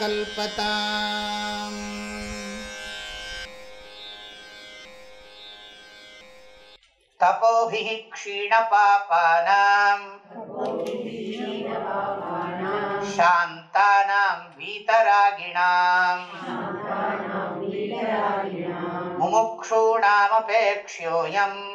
कल्पताम्। तपोभिः क्षीणपापानाम्। शान्तानां वीतरागिणाम् मुमुक्षूणामपेक्ष्योऽयम्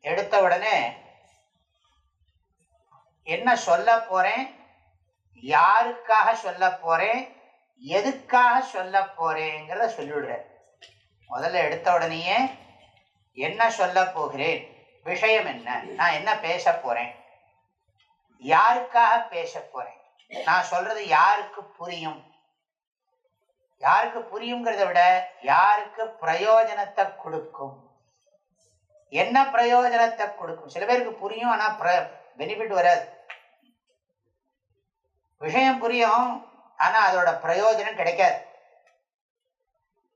எடுத்த உடனே என்ன சொல்ல போறேன்? யாருக்காக சொல்ல போறேன்? எதுக்காக சொல்ல போறேங்கிறத சொல்லிவிடுறார். முதல்ல எடுத்த உடனேயே என்ன சொல்ல போகிறேன்? விஷயம் என்ன? நான் என்ன பேச போறேன்? யாருக்காக பேச போறேன்? நான் சொல்றது யாருக்கு புரியும்? யாருக்கு புரியுங்கிறத விட யாருக்கு பிரயோஜனத்தை கொடுக்கும்? என்ன பிரயோஜனத்தை கொடுக்கும்? சில பேருக்கு புரியும் ஆனா பெனிஃபிட் வராது. விஷயம் புரியும் ஆனா அதோட பிரயோஜனம் கிடைக்காது.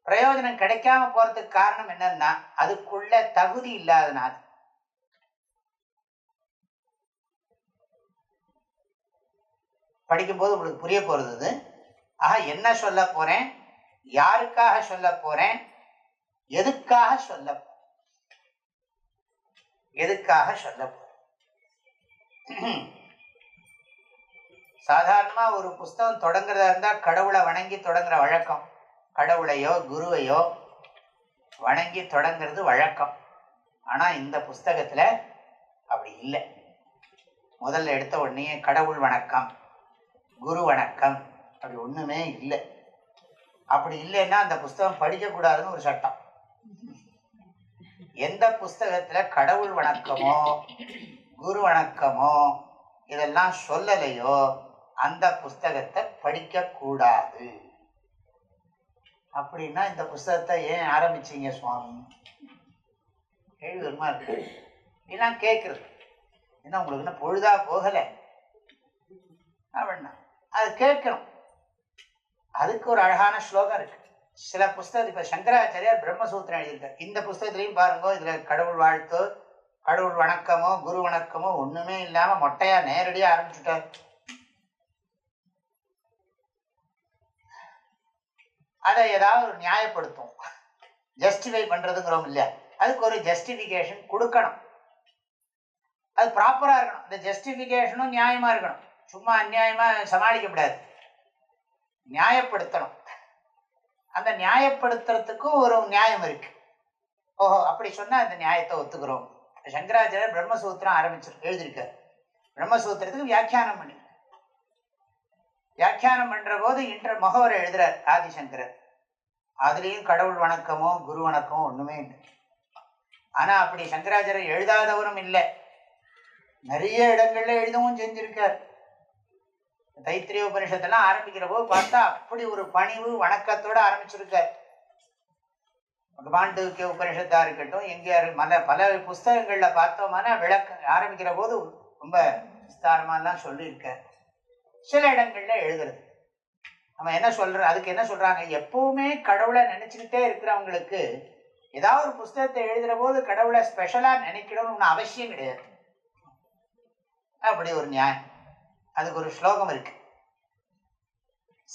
பிரயோஜனம் கிடைக்காம போறதுக்கு காரணம் என்னன்னா அதுக்குள்ள தகுதி இல்லாதனால படிக்கும்போது உங்களுக்கு புரிய போறது இது. ஆக என்ன சொல்ல போறேன்? யாருக்காக சொல்ல போறேன்? எதுக்காக சொல்ல போறேன் எதுக்காக சொல்ல போறேன் சாதாரணமா ஒரு புஸ்தகம் தொடங்குறதா இருந்தா கடவுளை வணங்கி தொடங்குற வழக்கம். கடவுளையோ குருவையோ வணங்கி தொடங்குறது வழக்கம். ஆனா இந்த புஸ்தகத்துல அப்படி இல்லை. முதல்ல எடுத்த உடனே கடவுள் வணக்கம் குரு வணக்கம் அப்படி ஒண்ணுமே இல்லை. அப்படி இல்லைன்னா அந்த புஸ்தகம் படிக்கக்கூடாதுன்னு ஒரு சட்டம். எந்த புஸ்தகத்துல கடவுள் வணக்கமோ குரு வணக்கமோ இதெல்லாம் சொல்லலையோ அந்த புஸ்தகத்தை படிக்க கூடாது அப்படின்னா இந்த புஸ்தகத்தை ஏன் ஆரம்பிச்சீங்க சுவாமி? கேள்விமா இருக்கு. இதெல்லாம் கேட்கறது ஏன்னா உங்களுக்கு என்ன பொழுதா போகலை? அப்படின்னா அது கேட்கணும். அதுக்கு ஒரு அழகான ஸ்லோகம் இருக்கு. சில புஸ்தகம் இப்ப சங்கராச்சாரியார் பிரம்மசூத்திரம் எழுதியிருக்கார். இந்த புஸ்தகத்திலையும் பாருங்க இதுல கடவுள் வாழ்த்து கடவுள் வணக்கமோ குரு வணக்கமோ ஒண்ணுமே இல்லாம மொட்டையா நேரடியா ஆரம்பிச்சுட்டார். அதை ஏதாவது ஒரு நியாயப்படுத்தும் ஜஸ்டிஃபை பண்றதுங்கிறோம் இல்லையா? அதுக்கு ஒரு ஜஸ்டிஃபிகேஷன் கொடுக்கணும். அது ப்ராப்பரா இருக்கணும். இந்த ஜஸ்டிஃபிகேஷனும் நியாயமா இருக்கணும். சும்மா அநியாயமா சமாளிக்க கூடாது நியாயப்படுத்தணும். அந்த நியாயப்படுத்துறதுக்கும் ஒரு நியாயம் இருக்கு. ஓஹோ அப்படி சொன்னா அந்த நியாயத்தை ஒத்துக்கிறோம். சங்கராச்சாரியர் பிரம்மசூத்திரம் ஆரம்பிச்சிரு எழுதியிருக்கார். பிரம்மசூத்திரத்துக்கு வியாக்கியானம் பண்ணி. வியாக்கியானம் பண்ற போது இன்ற முகவர் எழுதுறார் ஆதிசங்கரர். அதுலேயும் கடவுள் வணக்கமோ குரு வணக்கமோ ஒண்ணுமே இல்லை. ஆனா அப்படி சங்கராச்சாரியர் எழுதாதவரும் இல்லை. நிறைய இடங்கள்ல எழுதவும் செஞ்சிருக்கார். தைத்திரிய உபனிஷத்தெல்லாம் ஆரம்பிக்கிற போது பார்த்தா அப்படி ஒரு பணிவு வணக்கத்தோட ஆரம்பிச்சிருக்கார். பாண்டவிக்க உபனிஷத்தா இருக்கட்டும் எங்கேயாரு மல பல புஸ்தகங்கள்ல பார்த்தோம்னா விளக்க ஆரம்பிக்கிற போது ரொம்ப விஸ்தாரமாலாம் சொல்லியிருக்கார். சில இடங்கள்ல எழுதுறது. நம்ம என்ன சொல்ற அதுக்கு என்ன சொல்றாங்க? எப்பவுமே கடவுளை நினைச்சுக்கிட்டே இருக்கிறவங்களுக்கு ஏதாவது ஒரு புஸ்தகத்தை எழுதுற போது கடவுளை ஸ்பெஷலா நினைக்கணும்னு ஒன்றும் அவசியம் கிடையாது. அப்படி ஒரு நியாயம். அதுக்கு ஒரு ஸ்லோகம் இருக்கு.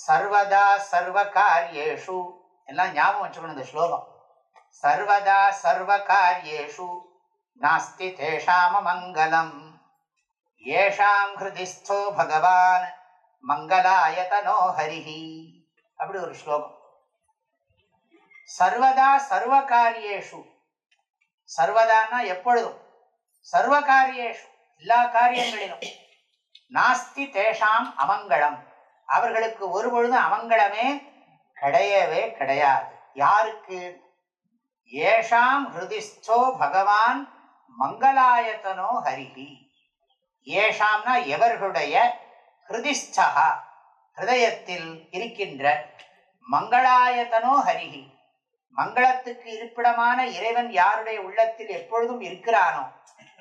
சர்வதா சர்வ காரியேஷு எல்லாம் ஞாபகம் வச்சுக்கணும் இந்த ஸ்லோகம். சர்வதா சர்வ காரியேஷு நாஸ்தி தேஷாம மங்களம். ஏஷாம் ஹிருதிஸ்தோ பகவான். மங்களாயதனோ ஹரிஹி. அப்படி ஒரு ஸ்லோகம். சர்வதா சர்வ காரியேஷு சர்வதான்னா எப்பொழுதும். சர்வ காரியேஷு எல்லா காரியங்களிலும். நாஸ்தி தேஷாம் அமங்கலம் அவர்களுக்கு ஒரு பொழுது அமங்கலமே கிடையவே கிடையாது. யாருக்கு? ஏஷாம் ஹிருதிஸ்தோ பகவான் மங்களாயத்தனோ ஹரிஹி. ஏஷாம்னா எவர்களுடைய? ஹிருதிஸ்தா ஹிருதயத்தில் இருக்கின்ற மங்களாயத்தனோ ஹரிஹி. மங்களத்துக்கு இருப்பிடமான இறைவன் யாருடைய உள்ளத்தில் எப்பொழுதும் இருக்கிறானோ?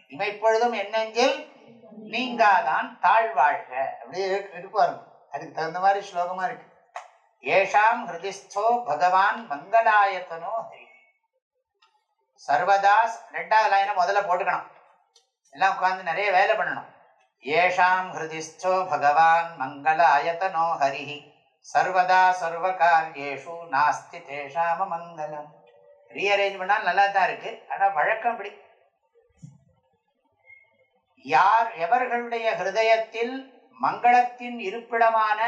இமைப்பொழுதும் என்னெஞ்சில் நீங்காதான் தாழ்வாழ்க. அப்படி இருப்பாரு அதுக்கு தகுந்த மாதிரி ஸ்லோகமா இருக்கு. ஏஷாம் ஹிருதிஸ்தோ பகவான் மங்களாயத்தனோ ஹரி. சர்வதாஸ் ரெண்டாவது லைனை முதல்ல போட்டுக்கணும். எல்லாம் உட்காந்து நிறைய வேலை பண்ணணும். ஏஷாம் ஹிருதிஸ்தோ பகவான் மங்களாயத்தனோ ஹரி. சர்வதா சர்வ காரியேஷு நாஸ்தி தேஷாம மங்களம். ரீஅரேஞ்ச் பண்ணால் நல்லா தான் இருக்கு. ஆனால் வழக்கம் அப்படி. யார் எவர்களுடைய ஹிருதயத்தில் மங்களத்தின் இருப்பிடமான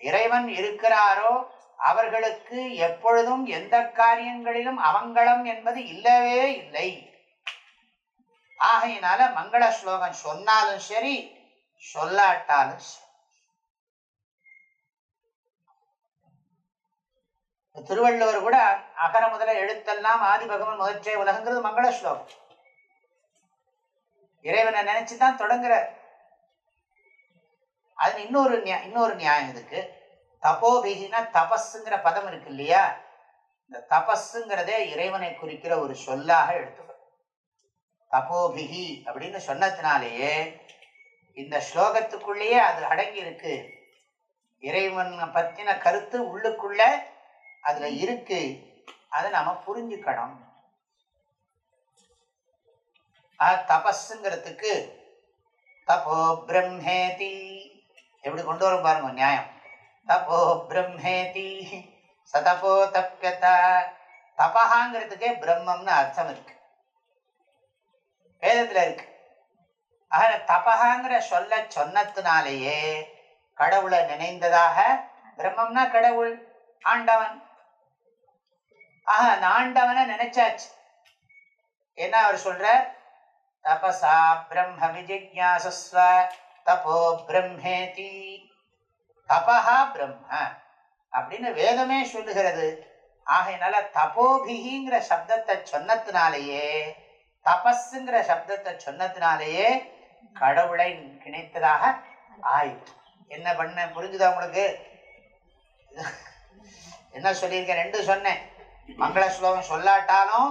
இறைவன் இருக்கிறாரோ அவர்களுக்கு எப்பொழுதும் எந்த காரியங்களிலும் அமங்கலம் என்பது இல்லவே இல்லை. ஆகையினால மங்கள ஸ்லோகம் சொன்னாலும் சரி சொல்லாட்டாலும் சரி. திருவள்ளுவர் கூட அகர முதல எழுத்தெல்லாம் ஆதி பகவன் முதற்றே உலகங்கிறது மங்கள ஸ்லோகம். இறைவனை நினைச்சுதான் தொடங்குறார். அது இன்னொரு நியா- இன்னொரு நியாயம் இதுக்கு தபோபிகினா தபஸுங்கிற பதம் இருக்கு இல்லையா? இந்த தபஸுங்கிறதே இறைவனை குறிக்கிற ஒரு சொல்லாக எடுத்துக்கணும் தபோபிகி அப்படின்னு சொன்னதுனாலேயே இந்த ஸ்லோகத்துக்குள்ளேயே அது அடங்கி இருக்கு. இறைவன் பத்தின கருத்து உள்ளுக்குள்ள அதுல இருக்கு. அதை நாம புரிஞ்சுக்கணும். தபஸுங்கிறதுக்கு தபோ பிரம்மேதி எப்படி கொண்டு வரும் பாருங்க நியாயம். தபோ பிரம்மேதி சதபோ தப்பியத தபஹாங்கிறதுக்கே பிரம்மம்னு அர்த்தம் இருக்கு. வேதத்துல இருக்கு. ஆக தபஹாங்கிற சொல்ல சொன்னதுனாலேயே கடவுளை நினைந்ததாக பிரம்மம்னா கடவுள் ஆண்டவன். ஆக அந்த ஆண்டவனை நினைச்சாச்சு. என்ன அவர் சொல்ற தபசா பிரம்ம விஜிஜாசஸ்வ தபோ பிரம்மேதி. தபஹா பிரம்ம அப்படின்னு வேதமே சொல்லுகிறது. ஆகையினால தபோபிகிங்கிற சப்தத்தை சொன்னத்தினாலேயே தபஸுங்கிற சப்தத்தை சொன்னத்தினாலேயே கடவுளை நினைத்ததாக ஆயிற்று. என்ன பண்ண புரிஞ்சுதா உங்களுக்கு? என்ன சொல்லியிருக்கேன்? ரெண்டு சொன்னேன். மங்கள ஸ்லோகம் சொல்லாட்டாலும்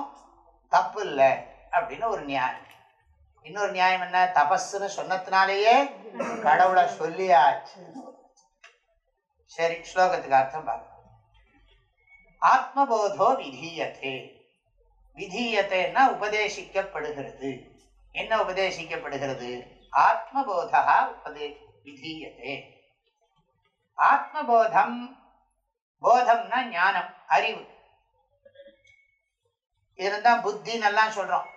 தப்பு இல்லை அப்படின்னு ஒரு நியாயம். இன்னொரு நியாயம் என்ன? தபஸ்ன்னு சொன்னதுனாலேயே கடவுளை சொல்லியாச்சு. சரி ஸ்லோகத்துக்கு அர்த்தம் பார்க்கலாம் ஆத்மபோதோ விதீயத்தே விதீயத்தைன்னா உபதேசிக்கப்படுகிறது. என்ன உபதேசிக்கப்படுகிறது? ஆத்மபோதா உபதே விதீயத்தே ஆத்மபோதம் போதம்னா ஞானம் அறிவு. இதுதான் புத்தின்னு எல்லாம் சொல்றோம்.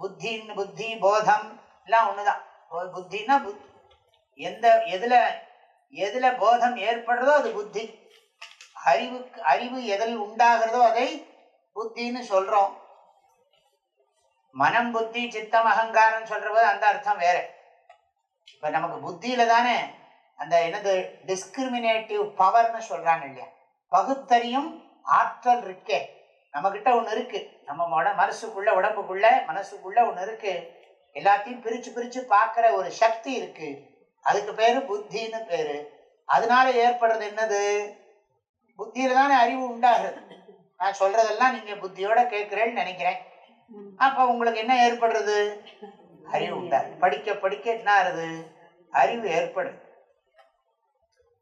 புத்தின்னு புத்தி போதம். எல்லாம் ஒண்ணுதான். புத்தின்னா புத் எந்த எதுல எதுல போதம் ஏற்படுறதோ அது புத்தி. அறிவுக்கு அறிவு எதில் உண்டாகிறதோ அதை புத்தின்னு சொல்றோம். மனம் புத்தி சித்தம் அகங்காரம் சொல்றது அந்த அர்த்தம் வேற. இப்ப நமக்கு புத்தியில தானே அந்த என்னது டிஸ்கிரிமினேட்டிவ் பவர்னு சொல்றாங்க இல்லையா? பகுத்தறியும் ஆற்றல் இருக்கே. நம்ம கிட்ட ஒண்ணு இருக்கு. நம்ம உட மனசுக்குள்ள உடம்புக்குள்ள மனசுக்குள்ள ஒன்று இருக்கு. எல்லாத்தையும் பிரிச்சு பிரிச்சு பார்க்கிற ஒரு சக்தி இருக்கு. அதுக்கு பேரு புத்தின்னு பேரு. அதனால ஏற்படுறது என்னது? புத்தியில தானே அறிவு உண்டாகிறது நான் சொல்றதெல்லாம் நீங்க புத்தியோட கேட்கிறேன்னு நினைக்கிறேன். அப்ப உங்களுக்கு என்ன ஏற்படுறது? அறிவு உண்டாது படிக்க படிக்க என்ன ஆறுது அறிவு ஏற்படுது.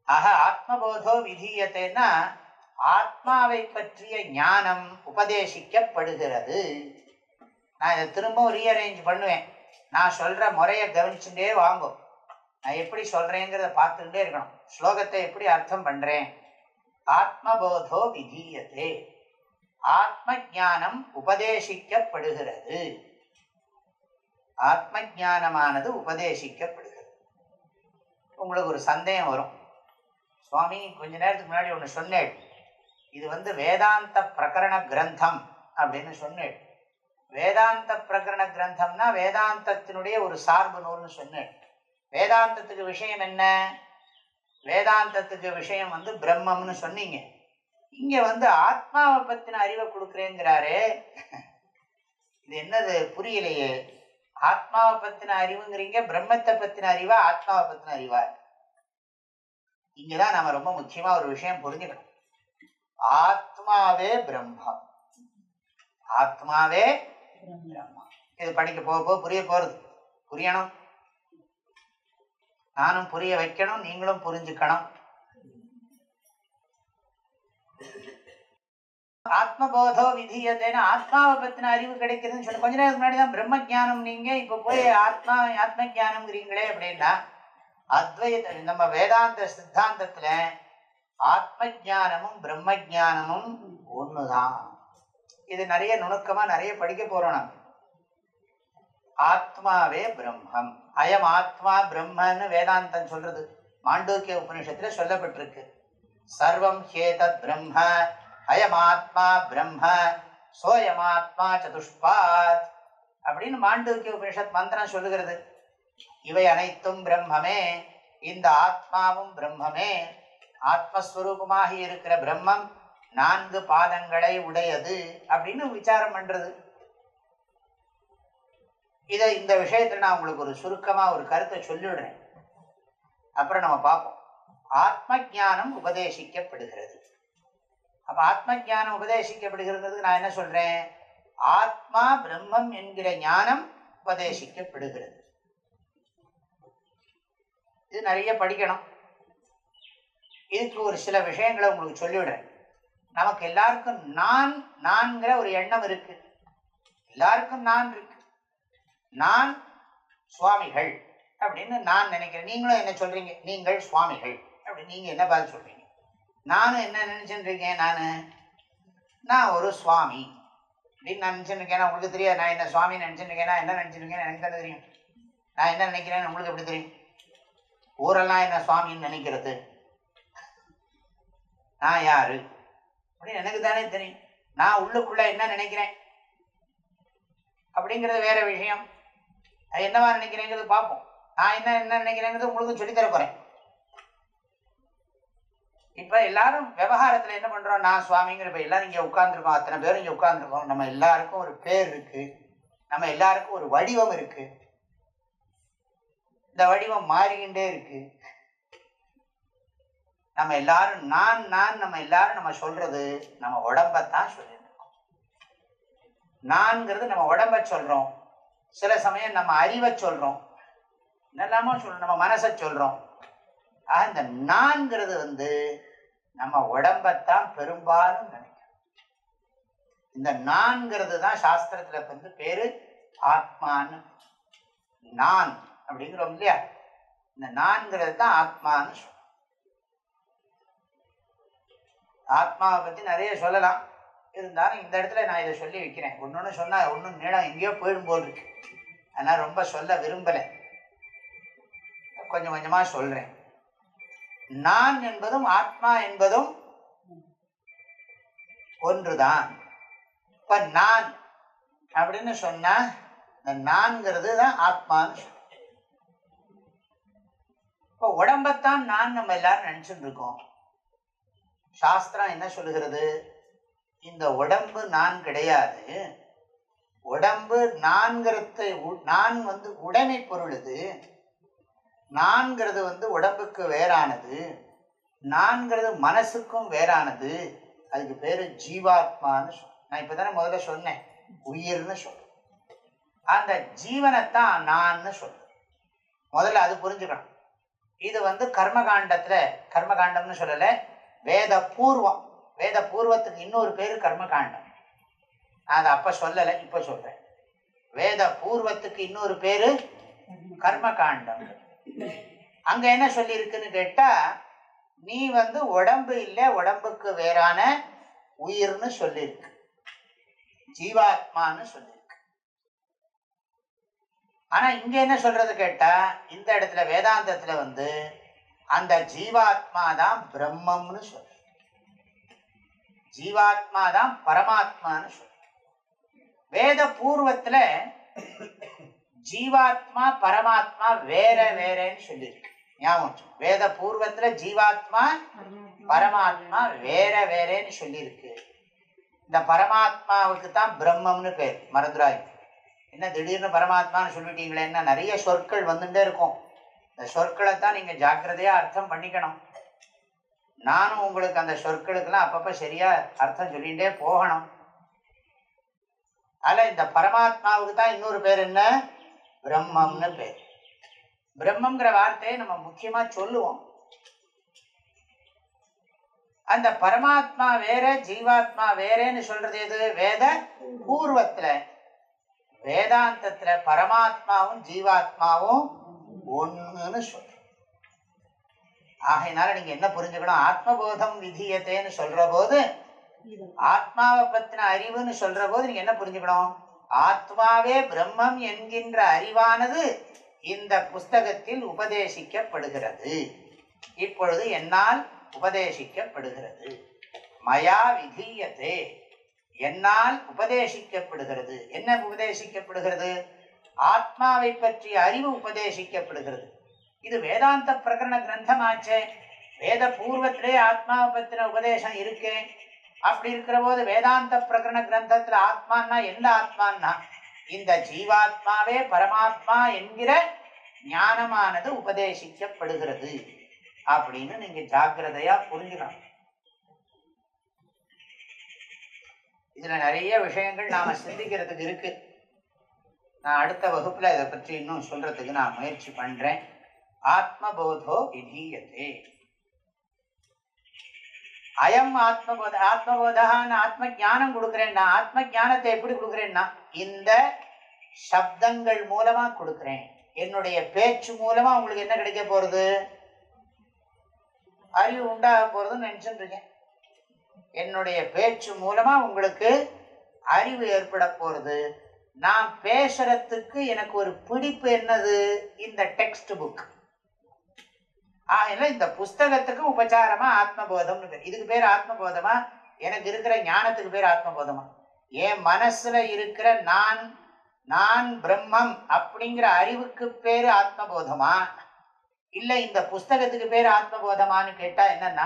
ஆக ஆத்மபோதோ விதீயத்தைன்னா ஆத்மாவை பற்றிய ஞானம் உபதேசிக்கப்படுகிறது. நான் இதை திரும்பவும் ரீஅரேஞ்ச் பண்ணுவேன். நான் சொல்ற முறையை கவனிச்சுட்டே வாங்கும் நான் எப்படி சொல்றேங்கிறத பார்த்துக்கிட்டே இருக்கணும். ஸ்லோகத்தை எப்படி அர்த்தம் பண்றேன்? ஆத்மபோதோ விதீயத்தே ஆத்ம ஞானம் உபதேசிக்கப்படுகிறது. ஆத்ம ஞானமானது உபதேசிக்கப்படுகிறது. உங்களுக்கு ஒரு சந்தேகம் வரும். சுவாமி கொஞ்ச நேரத்துக்கு முன்னாடி ஒன்று சொன்னேன். இது வந்து வேதாந்த பிரகரண கிரந்தம் அப்படின்னு சொன்னேன். வேதாந்த பிரகரண கிரந்தம்னா வேதாந்தத்தினுடைய ஒரு சார்பு நூல்னு சொன்னேன். வேதாந்தத்துக்கு விஷயம் என்ன? வேதாந்தத்துக்கு விஷயம் வந்து பிரம்மம்னு சொன்னீங்க. இங்க வந்து ஆத்மாவை பத்தின அறிவை கொடுக்குறேங்கிறாரு. இது என்னது? புரியலையே. ஆத்மாவை பத்தின அறிவுங்கிறீங்க பிரம்மத்தை பத்தின அறிவா ஆத்மாவை பத்தின அறிவா? இங்கதான் நம்ம ரொம்ப முக்கியமா ஒரு விஷயம் புரிஞ்சுக்கணும். ஆத்மாவே பிரம்மம். ஆத்மாவே பிரம்மா இது படிக்க போக போக புரிய போறது. புரியணும். நானும் புரிய வைக்கணும் நீங்களும் புரிஞ்சுக்கணும். ஆத்மபோதோ விதியதேன்னு ஆத்மாவை பத்தின அறிவு கிடைக்குதுன்னு சொல்லி. கொஞ்ச நேரம் முன்னாடி தான் பிரம்ம ஜானம் நீங்க இப்ப போய் ஆத்மா ஆத்ம ஜானம்ங்கிறீங்களே அப்படின்னா அத்வைத நம்ம வேதாந்த சித்தாந்தத்துல ஆத்ம ஜானமும் பிரம்ம ஜானமும் ஒண்ணுதான். இது நிறைய நுணுக்கமா நிறைய படிக்க போறோம் நம்ம. ஆத்மாவே பிரம்மம். அயம் ஆத்மா பிரம்மன்னு வேதாந்தம் சொல்றது. மாண்டூக்கிய உபநிஷத்துல சொல்லப்பட்டிருக்கு. சர்வம் ஹேதத் பிரம்ம அயமாத்மா பிரம்ம சோயமாத்மா சதுஷ்பாத் அப்படின்னு மாண்டூக்கிய உபனிஷத் மந்திரம் சொல்லுகிறது. இவை அனைத்தும் பிரம்மமே. இந்த ஆத்மாவும் பிரம்மமே. ஆத்மஸ்வரூபமாக இருக்கிற பிரம்மம் நான்கு பாதங்களை உடையது அப்படின்னு விசாரம் பண்றது. இதை இந்த விஷயத்துல நான் உங்களுக்கு ஒரு சுருக்கமா ஒரு கருத்தை சொல்லிவிடுறேன் அப்புறம் நம்ம பார்ப்போம். ஆத்ம ஞானம் உபதேசிக்கப்படுகிறது. அப்ப ஆத்ம ஞானம் உபதேசிக்கப்படுகிறது நான் என்ன சொல்றேன்? ஆத்மா பிரம்மம் என்கிற ஞானம் உபதேசிக்கப்படுகிறது. இது நிறைய படிக்கணும். இதுக்கு ஒரு சில விஷயங்களை உங்களுக்கு சொல்லிவிடுறேன். நமக்கு எல்லாருக்கும் நான் நான்கிற ஒரு எண்ணம் இருக்கு. எல்லாருக்கும் நான் இருக்கு. நான் சுவாமிகள் அப்படின்னு நான் நினைக்கிறேன். நீங்களும் என்ன சொல்றீங்க? நீங்கள் சுவாமிகள் அப்படின்னு நீங்க என்ன பார்த்து சொல்றீங்க? நானும் என்ன நினைச்சுட்டு இருக்கேன்? நான் நான் ஒரு சுவாமி அப்படின்னு நான் நினைச்சுட்டு உங்களுக்கு தெரியாது. நான் என்ன சுவாமி நினச்சிருக்கேன் நான் என்ன நினைச்சிட்டு எனக்கு தானே தெரியும். நான் என்ன நினைக்கிறேன்னு உங்களுக்கு எப்படி தெரியும்? ஊரெல்லாம் என்ன சுவாமின்னு நினைக்கிறது? நான் யாரு? அப்படின்னு எனக்கு தானே தெரியும். நான் உள்ளுக்குள்ள என்ன நினைக்கிறேன்? அப்படிங்கிறது வேற விஷயம். அது என்னவா நினைக்கிறேங்கிறது பார்ப்போம். நான் என்ன என்ன நினைக்கிறேங்கிறது உங்களுக்கு சொல்லித்தர போறேன். இப்ப எல்லாரும் விவகாரத்துல என்ன பண்றோம்? நான் சுவாமிங்கிற இப்ப எல்லாரும் இங்க உட்கார்ந்துருக்கோம். அத்தனை பேரும் இங்க உட்கார்ந்துருக்கோம். நம்ம எல்லாருக்கும் ஒரு பேர் இருக்கு. நம்ம எல்லாருக்கும் ஒரு வடிவம் இருக்கு. இந்த வடிவம் மாறிக்கிட்டே இருக்கு. நம்ம எல்லாரும் நான் நான் நம்ம எல்லாரும் நம்ம சொல்றது நம்ம உடம்பத்தான் சொல்லிட்டு இருக்கோம். நான்கிறது நம்ம உடம்ப சொல்றோம். சில சமயம் நம்ம அறிவை சொல்றோம். என்னெல்லாமோ சொல்றோம். நம்ம மனசை சொல்றோம். ஆக இந்த நான்கிறது வந்து நம்ம உடம்பத்தான் பெரும்பாலும் நினைக்கிறோம் இந்த நான்கிறது தான் சாஸ்திரத்துல வந்து பேரு ஆத்மான்னு. நான் அப்படிங்கிறோம் இல்லையா? இந்த நான்கிறது தான் ஆத்மான்னு சொல்றோம். ஆத்மாவை பற்றி நிறைய சொல்லலாம். இருந்தாலும் இந்த இடத்துல நான் இதை சொல்லி வைக்கிறேன். ஒன்று சொன்னால் ஒன்றும் நீளம் எங்கேயோ போயிடும் போல் இருக்கு. ஆனால் ரொம்ப சொல்ல விரும்பலை. கொஞ்சம் கொஞ்சமாக சொல்கிறேன் நான் என்பதும் ஆத்மா என்பதும் ஒன்றுதான். இப்போ நான் அப்படின்னு சொன்னால் இந்த நான்கிறது தான் ஆத்மான்னு இப்போ இப்ப உடம்பத்தான் நான் நம்ம எல்லாரும் நினச்சிட்டு இருக்கோம். சாஸ்திரம் என்ன சொல்லுகிறது? இந்த உடம்பு நான் கிடையாது. உடம்பு நான்கிறத நான் வந்து உடைமை பொருள் இது நான்கிறது வந்து உடம்புக்கு வேறானது. நான்கிறது மனசுக்கும் வேறானது. அதுக்கு பேர் ஜீவாத்மான்னு சொல் நான் இப்போ தானே முதல்ல சொன்னேன். உயிர்னு சொல்கிறேன் அந்த ஜீவனைத்தான் நான்னு சொல்கிறேன் முதல்ல அது புரிஞ்சுக்கணும். இது வந்து கர்மகாண்டத்தில் கர்மகாண்டம்னு சொல்லலை வேத பூர்வம் வேத பூர்வத்துக்கு இன்னொரு பேர் கர்மகாண்டம். நான் அதை அப்போ சொல்லலை இப்போ சொல்கிறேன் வேத பூர்வத்துக்கு இன்னொரு பேர் கர்மகாண்டம். அங்கே என்ன சொல்லியிருக்குன்னு கேட்டால் நீ வந்து உடம்பு இல்லை உடம்புக்கு வேறான உயிர்னு சொல்லியிருக்கு. ஜீவாத்மான்னு சொல்லியிருக்கு. ஆனா இங்க என்ன சொல்றது கேட்டா இந்த இடத்துல வேதாந்தத்துல வந்து அந்த ஜீவாத்மா தான் பிரம்மம்னு சொல்லு. ஜீவாத்மா தான் பரமாத்மான்னு சொல்லு. வேத பூர்வத்துல ஜீவாத்மா பரமாத்மா வேற வேறன்னு சொல்லியிருக்கு. ஞாபகம் வேத பூர்வத்துல ஜீவாத்மா பரமாத்மா வேற வேறேன்னு சொல்லியிருக்கு. இந்த பரமாத்மாவுக்கு தான் பிரம்மம்னு பேர். மறந்துடாய் என்ன திடீர்னு பரமாத்மான்னு சொல்லிட்டீங்களே என்ன நிறைய சொற்கள் வந்துட்டே இருக்கும். இந்த சொற்களை தான் நீங்க ஜாக்கிரதையா அர்த்தம் பண்ணிக்கணும். நானும் உங்களுக்கு அந்த சொற்களுக்கெல்லாம் அப்பப்போ சரியா அர்த்தம் சொல்லிகிட்டே போகணும். அதில் இந்த பரமாத்மாவுக்கு தான் இன்னொரு பேர் என்ன? பிரம்மம்னு பேர். பிரம்மங்கிற வார்த்தையை நம்ம முக்கியமா சொல்லுவோம். அந்த பரமாத்மா வேற ஜீவாத்மா வேறேன்னு சொல்றது எது? வேத பூர்வத்துல. வேதாந்தத்துல பரமாத்மாவும் ஜீவாத்மாவும் ஒன்றுன்னு சொல்றோம் ஆகையினால நீங்க என்ன புரிஞ்சுக்கணும்? ஆத்மபோதம் விதியத்தேன்னு சொல்ற போது ஆத்மாவை பத்தின அறிவுன்னு சொல்ற போது நீங்க என்ன புரிஞ்சுக்கணும்? ஆத்மாவே பிரம்மம் என்கின்ற அறிவானது இந்த புஸ்தகத்தில் உபதேசிக்கப்படுகிறது. இப்பொழுது என்னால் உபதேசிக்கப்படுகிறது. மயா விதீயத்தே என்னால் உபதேசிக்கப்படுகிறது. என்ன உபதேசிக்கப்படுகிறது? ஆத்மாவை பற்றிய அறிவு உபதேசிக்கப்படுகிறது. இது வேதாந்த பிரகரண கிரந்தமாச்சே. வேத பூர்வத்திலே ஆத்மாவை பற்றின உபதேசம் இருக்கே. அப்படி இருக்கிற போது வேதாந்த பிரகரண கிரந்தத்துல ஆத்மான்னா எந்த ஆத்மான்னா? இந்த ஜீவாத்மாவே பரமாத்மா என்கிற ஞானமானது உபதேசிக்கப்படுகிறது. அப்படின்னு நீங்க ஜாக்கிரதையா புரிஞ்சுக்கணும். இதுல நிறைய விஷயங்கள் நாம சிந்திக்கிறதுக்கு இருக்கு. நான் அடுத்த வகுப்புல இதை பற்றி இன்னும் சொல்றதுக்கு நான் முயற்சி பண்றேன். ஆத்மபோதோ விதீயத்தே அயம் ஆத்மபோத ஆத்மபோதான்னு ஆத்ம ஞானம் கொடுக்குறேன்னா ஆத்ம ஞானத்தை எப்படி கொடுக்குறேன்னா இந்த சப்தங்கள் மூலமா கொடுக்குறேன். என்னுடைய பேச்சு மூலமா உங்களுக்கு என்ன கிடைக்க போறது? அறிவு உண்டாக போறதுன்னு நினைச்சுட்டு இருக்கேன். என்னுடைய பேச்சு மூலமா உங்களுக்கு அறிவு ஏற்பட போறது. நான் பேசுறதுக்கு எனக்கு ஒரு பிடிப்பு என்னது? இந்த டெக்ஸ்ட் புக் ஆகல இந்த புஸ்தகத்துக்கு உபச்சாரமா ஆத்மபோதம்னு இதுக்கு பேர் ஆத்மபோதமா? எனக்கு இருக்கிற ஞானத்துக்கு பேர் ஆத்மபோதமா? என் மனசுல இருக்கிற நான் நான் பிரம்மம் அப்படிங்கிற அறிவுக்கு பேரு ஆத்மபோதமா? இல்ல இந்த புஸ்தகத்துக்கு பேர் ஆத்மபோதமான்னு கேட்டா என்னன்னா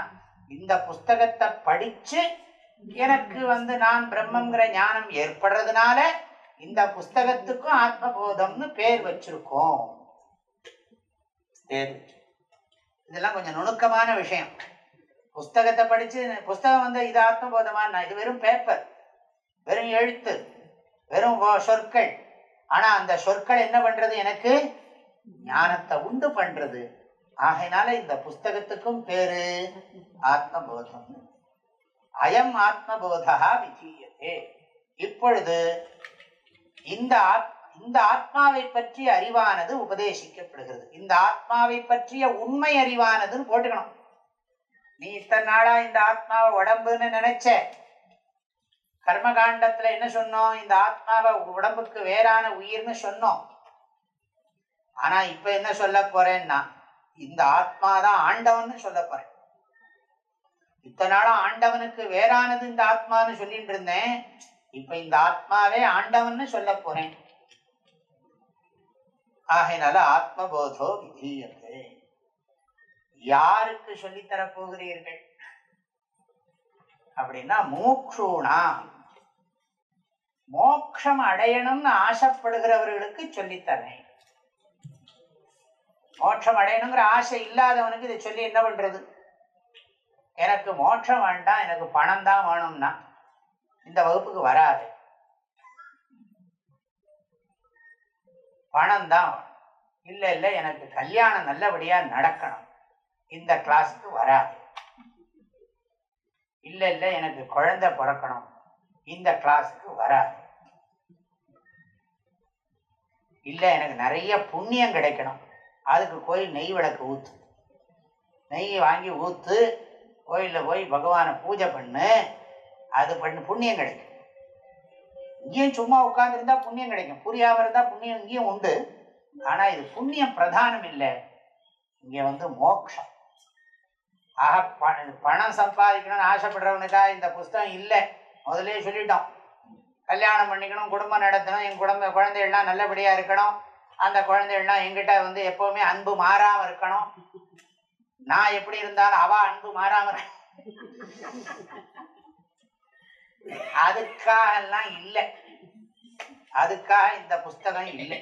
இந்த புஸ்தகத்தை படிச்சு எனக்கு வந்து நான் பிரம்மங்கிற ஞானம் ஏற்படுறதுனால இந்த புஸ்தகத்துக்கும் ஆத்மபோதம்னு பேர் வச்சிருக்கோம். பேர் இதெல்லாம் கொஞ்சம் நுணுக்கமான விஷயம். புஸ்தகத்தை படிச்சு புஸ்தகம் வந்து இது ஆத்மபோதமான இது வெறும் பேப்பர் வெறும் எழுத்து வெறும் சொற்கள். ஆனா அந்த சொற்கள் என்ன பண்றது எனக்கு? ஞானத்தை உண்டு பண்றது. ஆகையினால இந்த புஸ்தகத்துக்கும் பேரு ஆத்மபோதம். அயம் ஆத்மபோதா விதீயதே இப்பொழுது இந்த ஆத் இந்த ஆத்மாவை பற்றிய அறிவானது உபதேசிக்கப்படுகிறது. இந்த ஆத்மாவை பற்றிய உண்மை அறிவானதுன்னு போட்டுக்கணும். நீ இத்தனை நாளா இந்த ஆத்மாவை உடம்புன்னு நினைச்ச? கர்மகாண்டத்துல என்ன சொன்னோம்? இந்த ஆத்மாவை உடம்புக்கு வேறான உயிர்னு சொன்னோம். ஆனா இப்ப என்ன சொல்ல போறேன்னா இந்த ஆத்மா தான் ஆண்டவன்னு சொல்ல போறேன். இத்தனை நாளா ஆண்டவனுக்கு வேறானது இந்த ஆத்மான்னு சொல்லிட்டு இருந்தேன். இப்ப இந்த ஆத்மாவே ஆண்டவன்னு சொல்ல போறேன். ஆகையினால ஆத்மபோதோ விதீயத்தை யாருக்கு சொல்லித்தர போகிறீர்கள்? அப்படின்னா மூக்ஷூணா மோக்ஷம் அடையணும்னு ஆசைப்படுகிறவர்களுக்கு சொல்லித்தரேன். மோட்சம் அடையணுங்கிற ஆசை இல்லாதவனுக்கு இதை சொல்லி என்ன பண்றது? எனக்கு மோட்சம் வேண்டாம் எனக்கு பணம் தான் வேணும்னா. இந்த வகுப்புக்கு வராது. பணம் தான். இல்லை இல்லை எனக்கு கல்யாணம் நல்லபடியாக நடக்கணும். இந்த கிளாஸுக்கு வராது. இல்லை இல்லை எனக்கு குழந்தை பிறக்கணும். இந்த கிளாஸுக்கு வராது. இல்லை எனக்கு நிறைய புண்ணியம் கிடைக்கணும். அதுக்கு கோயில் நெய் விளக்கு ஊற்று நெய் வாங்கி ஊற்று கோயிலில் போய் பகவானை பூஜை பண்ணு அது பண்ணு புண்ணியம் கிடைக்கும். இங்கேயும் சும்மா உட்காந்துருந்தா புண்ணியம் கிடைக்கும். புரியாம இருந்தா புண்ணியம் இங்கேயும் உண்டு. ஆனா இது புண்ணியம் பிரதானம் இல்லை. இங்க வந்து மோக்ஷம். ஆக ப- பணம் சம்பாதிக்கணும்னு ஆசைப்படுறவனுக்கா இந்த புஸ்தகம் இல்லை. முதலே சொல்லிட்டோம். கல்யாணம் பண்ணிக்கணும் குடும்பம் நடத்தணும் என் குடும்ப குழந்தைகள்லாம் நல்லபடியா இருக்கணும். அந்த குழந்தைகள்லாம் எங்கிட்ட வந்து எப்பவுமே அன்பு மாறாம இருக்கணும். நான் எப்படி இருந்தாலும் அவ அன்பு மாறாம அதுக்காக எல்லாம் இல்லை. அதுக்காக இந்த புஸ்தகம் இல்லை.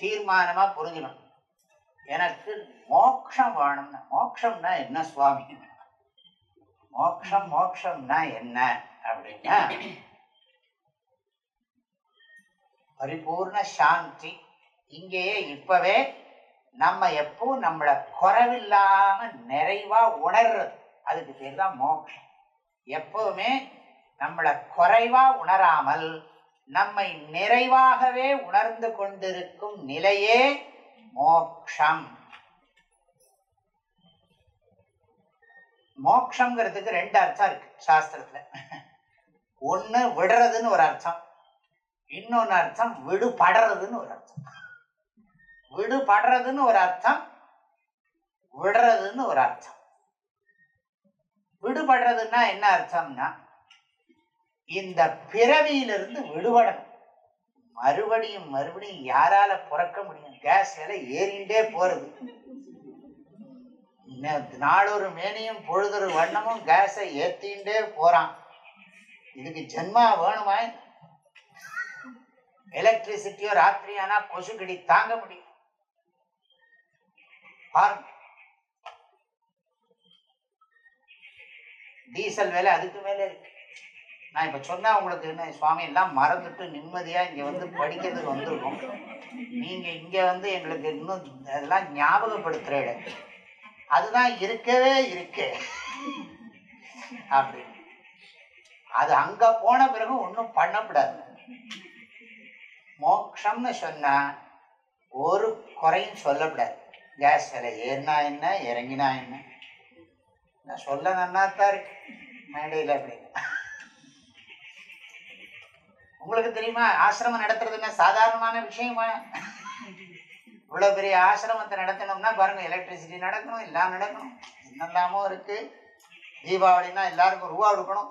தீர்மானமா புரிஞ்சுக்கணும். எனக்கு மோக்ஷம் வேணும்னா மோக்ஷம்னா என்ன சுவாமி? மோக்ஷம் மோக்ஷம்னா என்ன அப்படின்னா பரிபூர்ண சாந்தி. இங்கேயே இப்பவே நம்ம எப்போ நம்மள குறைவில்லாம நிறைவா உணர்றது. அதுக்கு பேர் தான் மோக்ஷம். எப்பவுமே நம்மளை குறைவா உணராமல் நம்மை நிறைவாகவே உணர்ந்து கொண்டிருக்கும் நிலையே மோக்ஷம். மோக்ஷங்கிறதுக்கு ரெண்டு அர்த்தம் இருக்கு சாஸ்திரத்துல. ஒன்னு விடுறதுன்னு ஒரு அர்த்தம். இன்னொன்னு அர்த்தம் விடுபடுறதுன்னு ஒரு அர்த்தம். விடுபடுறதுன்னு ஒரு அர்த்தம் விடுறதுன்னு ஒரு அர்த்தம். விடுபடுறதுன்னா என்ன அர்த்தம்னா இந்த பிறவியிலிருந்து விடுபடணும். மறுபடியும் மறுபடியும் யாரால பிறக்க முடியும்? கேஸ் விலை ஏறிண்டே போறது. இன்னும் நாளொரு மேனியும் பொழுதொரு வண்ணமும் கேஸை ஏத்திண்டே போறான். இதுக்கு ஜென்மா வேணுமா எலக்ட்ரிசிட்டியோ ராத்திரி ஆனா கொசுக்கடி தாங்க முடியும். பாருங்க. டீசல் விலை அதுக்கு மேல இருக்கு. நான் இப்போ சொன்னால் உங்களுக்கு என்ன சுவாமி எல்லாம் மறந்துட்டு நிம்மதியாக இங்கே வந்து படிக்கிறதுக்கு வந்திருக்கோம். நீங்கள் இங்கே வந்து எங்களுக்கு இன்னும் அதெல்லாம் ஞாபகப்படுத்துகிற இடம். அதுதான் இருக்கவே இருக்கு. அப்படி. அது அங்கே போன பிறகு ஒன்றும் பண்ணக்கூடாது. மோக்ஷம்னு சொன்னால் ஒரு குறையும் சொல்லக்கூடாது கேஸ் விலை ஏறினா என்ன இறங்கினா என்ன? நான் சொல்ல நன்னாத்தான் இருக்கு மேடையில் அப்படின்னு உங்களுக்கு தெரியுமா ஆசிரமம் நடத்துறது என்ன சாதாரணமான விஷயமா? இவ்வளவு பெரிய ஆசிரமத்தை நடத்தணும்னா பாருங்க எலக்ட்ரிசிட்டி நடக்கணும் எல்லாம் நடக்கணும். என்னெல்லாமோ இருக்கு. தீபாவளினா எல்லாருக்கும் ரூபா கொடுக்கணும்.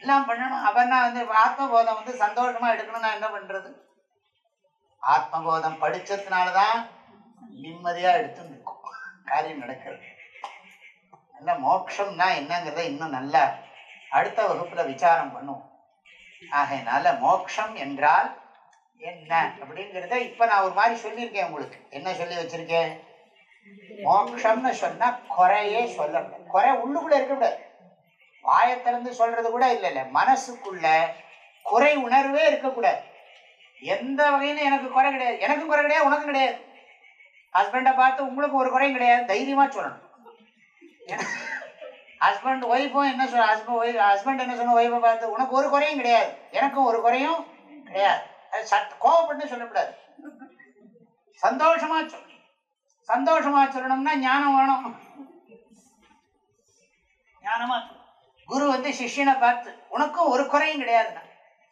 எல்லாம் பண்ணணும். அவன்னா வந்து ஆத்மபோதம் வந்து சந்தோஷமா எடுக்கணும்னா என்ன பண்றது? ஆத்மபோதம் படிச்சதுனாலதான் நிம்மதியா எடுத்து நிற்கும். காரியம் நடக்கிறது. நல்ல மோட்சம்னா என்னங்கிறத இன்னும் நல்லா அடுத்த வகுப்புல விசாரம் பண்ணுவோம். ஆகையினால மோக்ஷம் என்றால் என்ன? அப்படிங்கிறத இப்ப நான் ஒரு மாதிரி சொல்லியிருக்கேன் உங்களுக்கு. என்ன சொல்லி வச்சிருக்கேன்? மோக்ஷம்னு சொன்னா குறையே சொல்ல குறை உள்ளுக்குள்ள இருக்கக்கூடாது. வாயத்திலிருந்து திறந்து சொல்றது கூட இல்லை இல்லை. மனசுக்குள்ள குறை உணர்வே இருக்கக்கூடாது. எந்த வகையிலும் எனக்கு குறை கிடையாது. எனக்கும் குறை கிடையாது உனக்கும் கிடையாது. ஹஸ்பண்டை பார்த்து உங்களுக்கு ஒரு குறையும் கிடையாது. தைரியமா சொல்லணும். ஹஸ்பண்ட் ஒய்ஃபும் என்ன சொல்ல ஹஸ்பண்ட் ஒய்ஃப் ஹஸ்பண்ட் என்ன சொன்ன ஒய்ஃபை பார்த்து உனக்கு ஒரு குறையும் கிடையாது. எனக்கும் ஒரு குறையும் கிடையாது. அது சட் கோவப்பட்டு சொல்லக்கூடாது. சந்தோஷமா சொல்லணும் சந்தோஷமா சொல்லணும்னா ஞானம் வேணும். ஞானமா குரு வந்து சிஷ்யனை பார்த்து உனக்கும் ஒரு குறையும் கிடையாதுண்ணா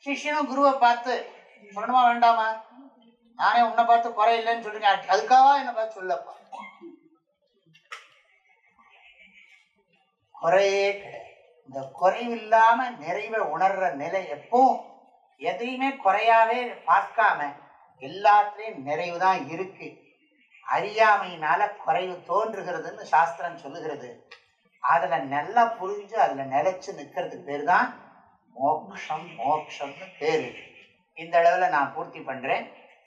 சிஷ்யனும் குருவை பார்த்து சொல்லணுமா வேண்டாமா? நானே உன்னை பார்த்து குறை இல்லைன்னு சொல்லுங்க அதுக்காக என்னை பார்த்து சொல்லப்பா? குறையே கிடையாது இந்த குறைவில்லாம நிறைவை உணர்ற நிலை எப்பவும் எதையுமே குறையாவே பார்க்காம எல்லாத்துலேயும் நிறைவு தான் இருக்கு. அறியாமையினால குறைவு தோன்றுகிறதுன்னு சாஸ்திரம் சொல்லுகிறது. அதுல நல்லா புரிஞ்சு அதுல நிலைச்சு நிற்கிறதுக்கு பேர் தான் மோக்ஷம் மோக்ஷம்னு பேரு. இந்த அளவில் நான் பூர்த்தி பண்றேன்.